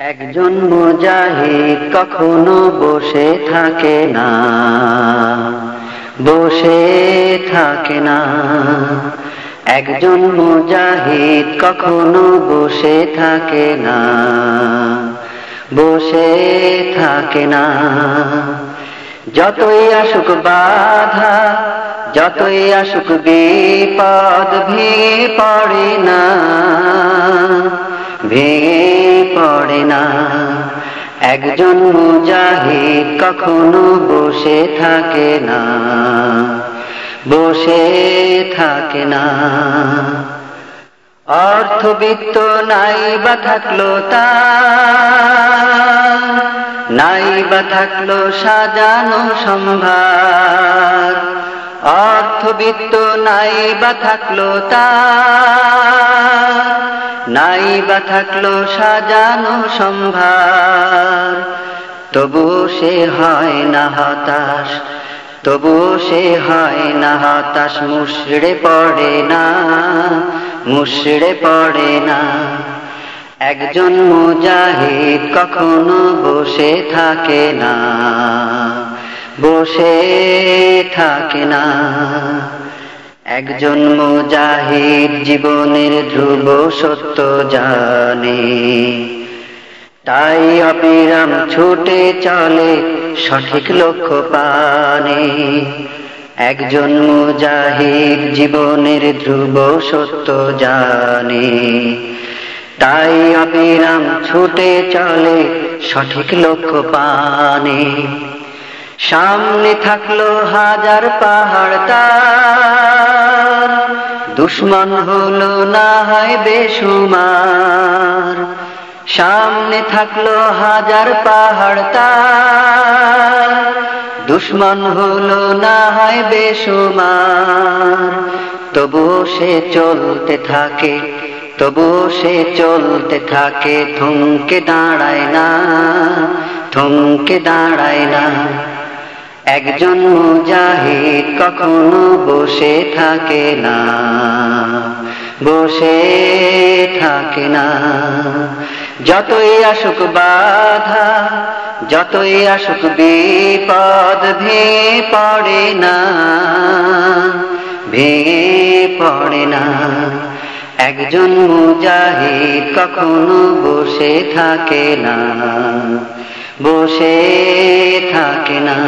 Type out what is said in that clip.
একজন মুজাহিদ কখনো বসে থাকে না। বসে থাকে না। একজন মুজাহিদ কখনো বসে থাকে না। বসে থাকে না। যতই আসুক বাধা, যতই আসুক বিপদ ভেঙে পড়ে না। ভেঙে পড়ে না। একজন মুজাহিদ কখনো বসে থাকে না। বসে থাকে না। অর্থবিত্ত নাই বা থাকল তা, নাই বা থাকল সাজানো সম্ভার। অর্থবিত্ত নাই বা থাকল তা নাই বা থাকল সাজানো সম্ভার। তবু সে হয় না হতাশ, তবু সে হয় না হতাশ, মুশড়ে পড়ে না, মুশড়ে পড়ে না। একজন মুজাহিদ কখনো বসে থাকে না, বসে থাকে না। একজন মুজাহিদ জীবনের ধ্রুব সত্য জানে। তাই অবিরাম ছুটে চলে, সঠিক লক্ষ্য পানে। একজন মুজাহিদ জীবনের ধ্রুব সত্য জানে। তাই অবিরাম ছুটে চলে, সঠিক লক্ষ্য পানে। সামনে থাকল হাজার পাহাড় তার। দুশ্মন হলো না হয় বেসুমার সামনে থাকল হাজার পাহাড় তার। দুশ্মন হলো না হয় বেসুমার তবু সে চলতে থাকে তবু সে চলতে থাকে, থমকে দাঁড়ায় না, থমকে দাঁড়ায় না। একজন মুজাহিদ কখনো বসে থাকে না। বসে থাকে না। যতই আসুক বাধা, যতই আসুক বিপদ ভেঙে পড়ে না, ভেঙে পড়ে না। একজন মুজাহিদ কখনো বসে থাকে না, বসে থাকে না।